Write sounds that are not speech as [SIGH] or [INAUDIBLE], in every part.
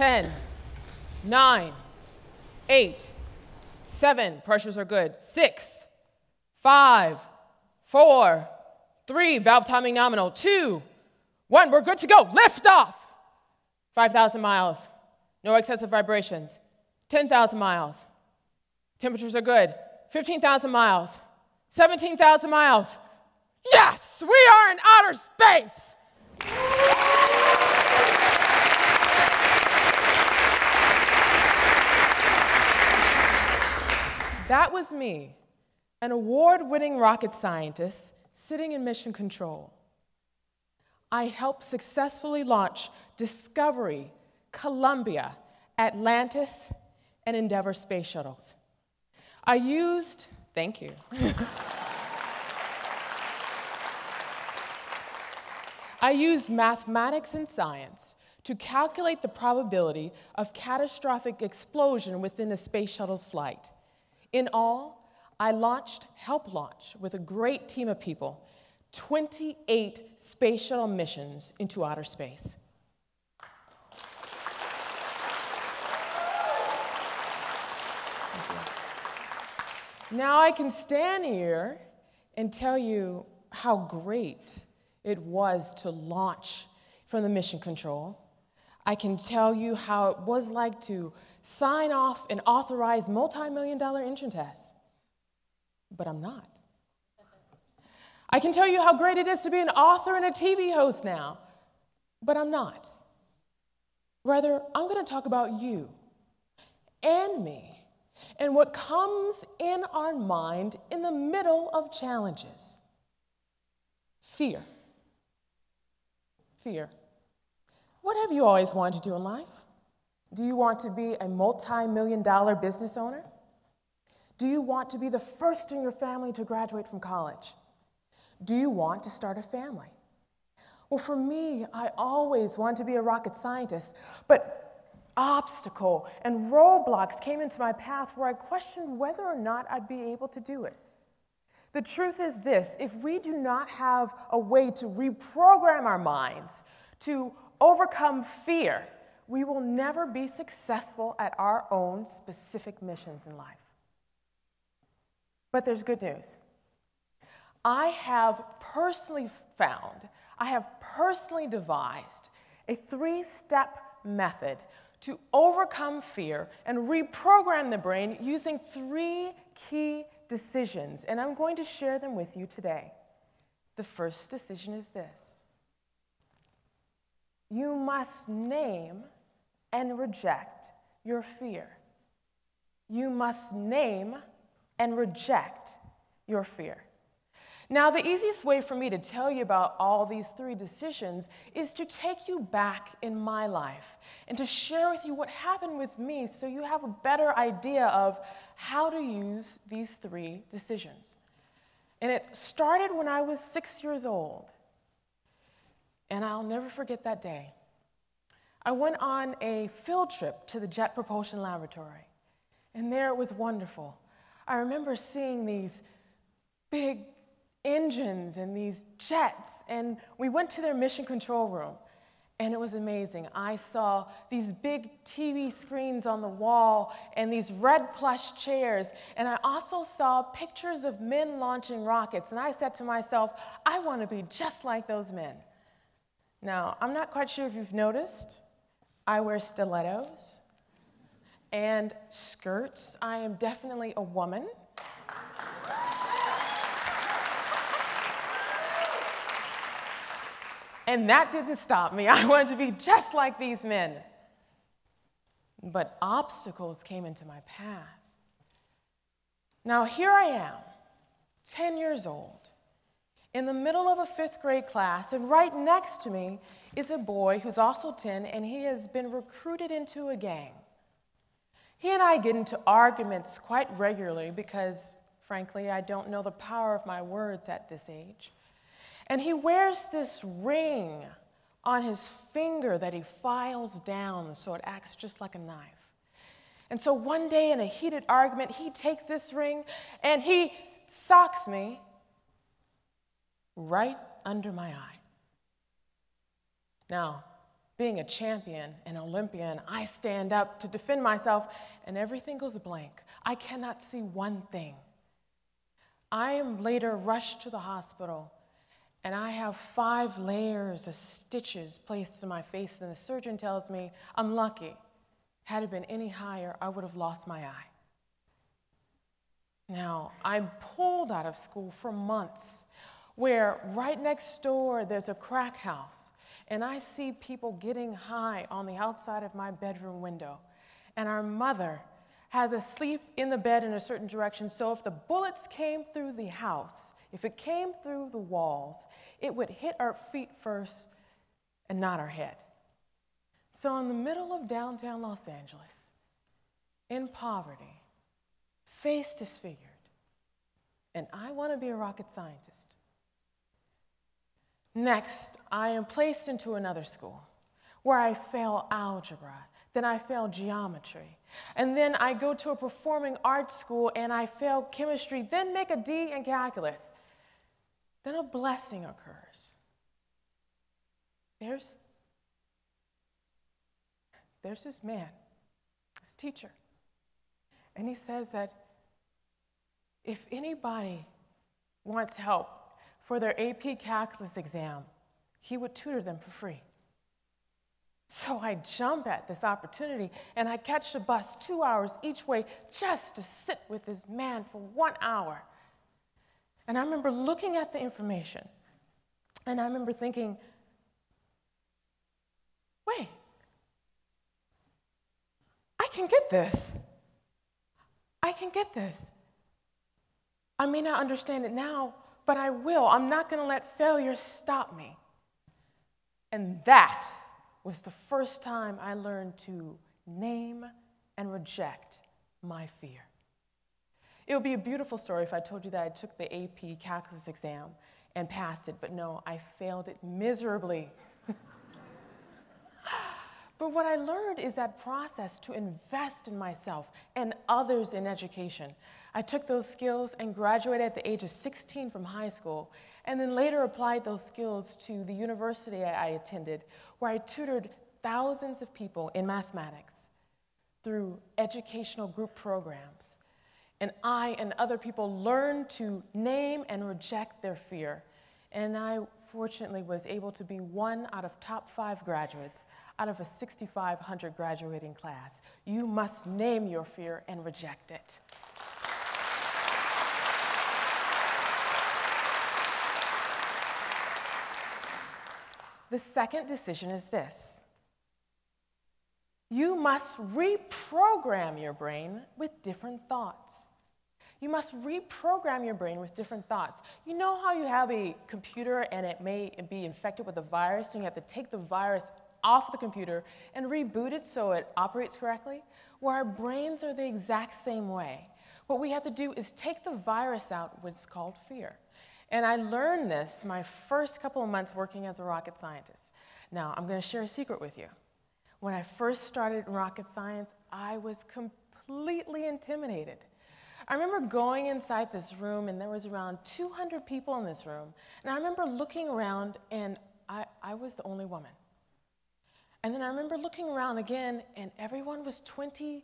10, 9, 8, 7, pressures are good, 6, 5, 4, 3, valve timing nominal, 2, 1, we're good to go, lift off. 5,000 miles, no excessive vibrations, 10,000 miles, temperatures are good, 15,000 miles, 17,000 miles. Yes, we are in outer space. That was me, an award winning rocket scientist sitting in mission control. I helped successfully launch Discovery, Columbia, Atlantis, and Endeavour space shuttles. I used, thank you. [LAUGHS] I used mathematics and science to calculate the probability of catastrophic explosion within a space shuttle's flight. In all, I launched Help Launch with a great team of people, 28 space shuttle missions into outer space. Now I can stand here and tell you how great it was to launch from the mission control. I can tell you how it was like to sign off and authorize multi-million dollar engine tests. But I'm not. I can tell you how great it is to be an author and a TV host now, but I'm not. Rather, I'm going to talk about you and me and what comes in our mind in the middle of challenges fear. Fear. What have you always wanted to do in life? Do you want to be a multi million dollar business owner? Do you want to be the first in your family to graduate from college? Do you want to start a family? Well, for me, I always wanted to be a rocket scientist, but obstacle and roadblocks came into my path where I questioned whether or not I'd be able to do it. The truth is this if we do not have a way to reprogram our minds to overcome fear, we will never be successful at our own specific missions in life. But there's good news. I have personally found, I have personally devised a three step method to overcome fear and reprogram the brain using three key decisions. And I'm going to share them with you today. The first decision is this you must name and reject your fear. You must name and reject your fear. Now, the easiest way for me to tell you about all these three decisions is to take you back in my life and to share with you what happened with me so you have a better idea of how to use these three decisions. And it started when I was six years old. And I'll never forget that day. I went on a field trip to the Jet Propulsion Laboratory, and there it was wonderful. I remember seeing these big engines and these jets. And we went to their mission control room, and it was amazing. I saw these big TV screens on the wall and these red plush chairs. And I also saw pictures of men launching rockets. And I said to myself, I want to be just like those men. Now, I'm not quite sure if you've noticed, I wear stilettos and skirts. I am definitely a woman. And that didn't stop me. [LAUGHS] I wanted to be just like these men. But obstacles came into my path. Now, here I am, 10 years old, in the middle of a fifth grade class, and right next to me is a boy who's also 10, and he has been recruited into a gang. He and I get into arguments quite regularly because, frankly, I don't know the power of my words at this age. And he wears this ring on his finger that he files down so it acts just like a knife. And so one day in a heated argument, he takes this ring and he socks me right under my eye. Now, being a champion, an Olympian, I stand up to defend myself, and everything goes blank. I cannot see one thing. I am later rushed to the hospital, and I have five layers of stitches placed in my face, and the surgeon tells me I'm lucky. Had it been any higher, I would have lost my eye. Now, I'm pulled out of school for months, where right next door there's a crack house, and I see people getting high on the outside of my bedroom window. And our mother has a sleep in the bed in a certain direction, so if the bullets came through the house, if it came through the walls, it would hit our feet first and not our head. So, in the middle of downtown Los Angeles, in poverty, face disfigured, and I want to be a rocket scientist. Next, I am placed into another school where I fail algebra, then I fail geometry, and then I go to a performing arts school and I fail chemistry, then make a D in calculus. Then a blessing occurs. There's, there's this man, this teacher, and he says that if anybody wants help for their AP Calculus exam, he would tutor them for free. So I jump at this opportunity and I catch the bus two hours each way just to sit with this man for one hour. And I remember looking at the information and I remember thinking, wait, I can get this. I can get this. I may not understand it now, but I will. I'm not going to let failure stop me. And that was the first time I learned to name and reject my fear. It would be a beautiful story if I told you that I took the AP calculus exam and passed it, but no, I failed it miserably. But what I learned is that process to invest in myself and others in education. I took those skills and graduated at the age of 16 from high school, and then later applied those skills to the university I attended, where I tutored thousands of people in mathematics through educational group programs. And I and other people learned to name and reject their fear. And I fortunately was able to be one out of top five graduates out of a 6,500 graduating class. You must name your fear and reject it. The second decision is this you must reprogram your brain with different thoughts. You must reprogram your brain with different thoughts. You know how you have a computer and it may be infected with a virus, and you have to take the virus off the computer and reboot it so it operates correctly? Well, our brains are the exact same way. What we have to do is take the virus out, what's called fear. And I learned this my first couple of months working as a rocket scientist. Now, I'm going to share a secret with you. When I first started in rocket science, I was completely intimidated. I remember going inside this room, and there was around 200 people in this room. And I remember looking around, and I, I was the only woman. And then I remember looking around again, and everyone was 20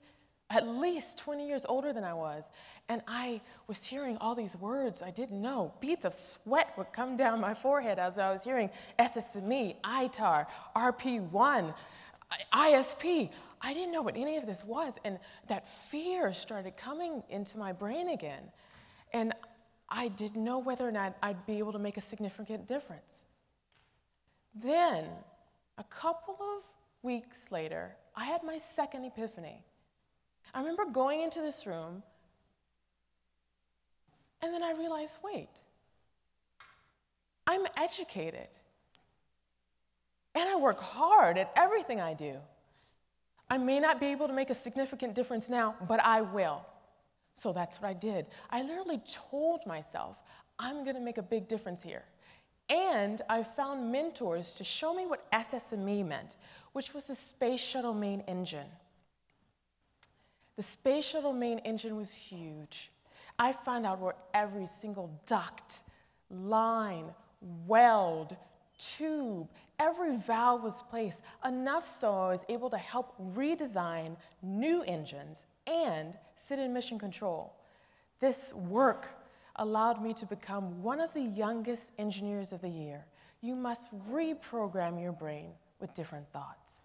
at least 20 years older than I was. And I was hearing all these words I didn't know. Beads of sweat would come down my forehead as I was hearing SSME, ITAR, RP1, ISP. I didn't know what any of this was. And that fear started coming into my brain again. And I didn't know whether or not I'd be able to make a significant difference. Then, a couple of weeks later, I had my second epiphany. I remember going into this room, and then I realized wait, I'm educated. And I work hard at everything I do. I may not be able to make a significant difference now, but I will. So that's what I did. I literally told myself, I'm going to make a big difference here. And I found mentors to show me what SSME meant, which was the Space Shuttle Main Engine. The space shuttle main engine was huge. I found out where every single duct, line, weld, tube, every valve was placed, enough so I was able to help redesign new engines and sit in mission control. This work allowed me to become one of the youngest engineers of the year. You must reprogram your brain with different thoughts.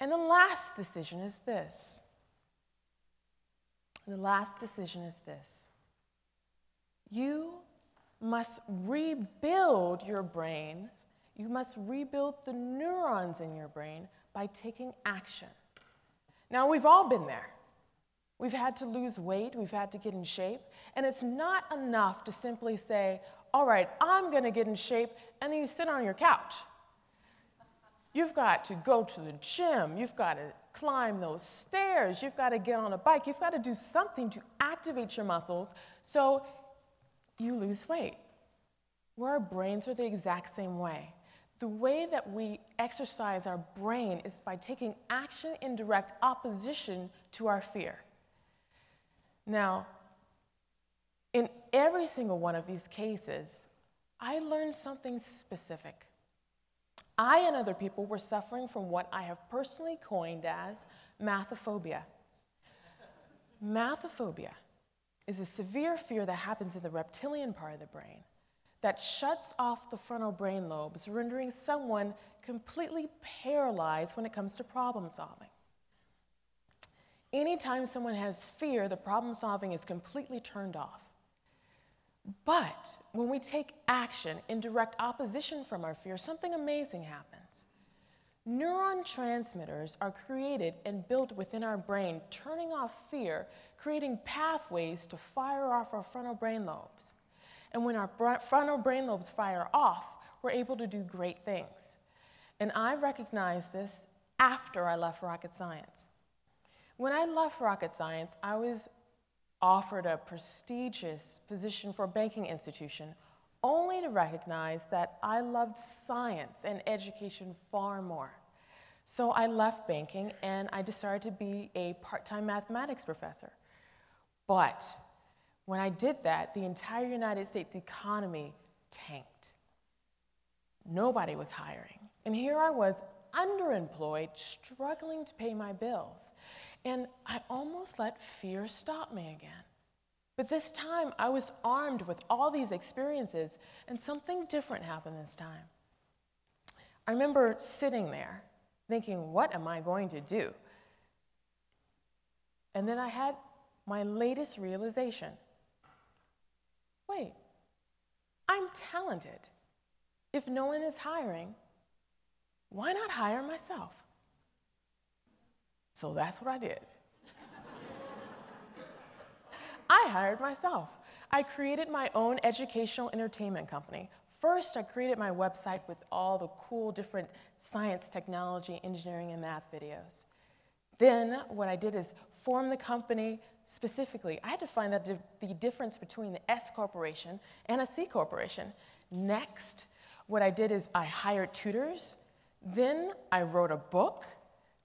And the last decision is this. The last decision is this. You must rebuild your brain. You must rebuild the neurons in your brain by taking action. Now, we've all been there. We've had to lose weight, we've had to get in shape, and it's not enough to simply say, All right, I'm gonna get in shape, and then you sit on your couch. You've got to go to the gym, you've got to climb those stairs, you've got to get on a bike, you've got to do something to activate your muscles so you lose weight. Where our brains are the exact same way. The way that we exercise our brain is by taking action in direct opposition to our fear. Now, in every single one of these cases, I learned something specific. I and other people were suffering from what I have personally coined as mathophobia. Mathophobia is a severe fear that happens in the reptilian part of the brain that shuts off the frontal brain lobes, rendering someone completely paralyzed when it comes to problem solving. Anytime someone has fear, the problem solving is completely turned off. But when we take action in direct opposition from our fear, something amazing happens. Neuron transmitters are created and built within our brain, turning off fear, creating pathways to fire off our frontal brain lobes. And when our frontal brain lobes fire off, we're able to do great things. And I recognized this after I left rocket science. When I left rocket science, I was offered a prestigious position for a banking institution only to recognize that I loved science and education far more. So I left banking and I decided to be a part time mathematics professor. But when I did that, the entire United States economy tanked. Nobody was hiring. And here I was, underemployed, struggling to pay my bills. And I almost let fear stop me again. But this time, I was armed with all these experiences, and something different happened this time. I remember sitting there thinking, what am I going to do? And then I had my latest realization wait, I'm talented. If no one is hiring, why not hire myself? So that's what I did. [LAUGHS] I hired myself. I created my own educational entertainment company. First, I created my website with all the cool different science, technology, engineering, and math videos. Then, what I did is form the company specifically. I had to find out the difference between the S corporation and a C corporation. Next, what I did is I hired tutors. Then I wrote a book.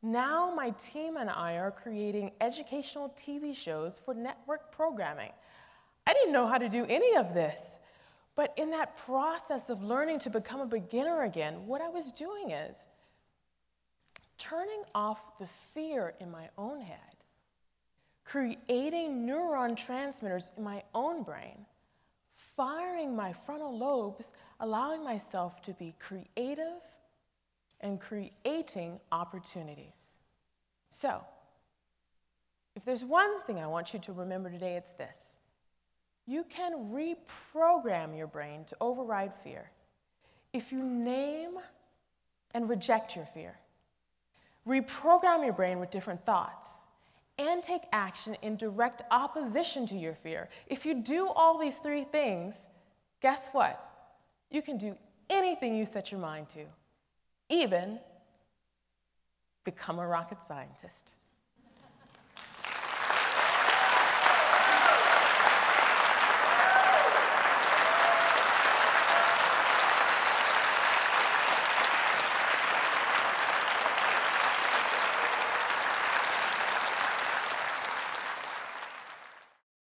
Now my team and I are creating educational TV shows for network programming. I didn't know how to do any of this. But in that process of learning to become a beginner again, what I was doing is turning off the fear in my own head, creating neuron transmitters in my own brain, firing my frontal lobes, allowing myself to be creative and creating opportunities. So, if there's one thing I want you to remember today, it's this. You can reprogram your brain to override fear if you name and reject your fear. Reprogram your brain with different thoughts and take action in direct opposition to your fear. If you do all these three things, guess what? You can do anything you set your mind to even become a rocket scientist.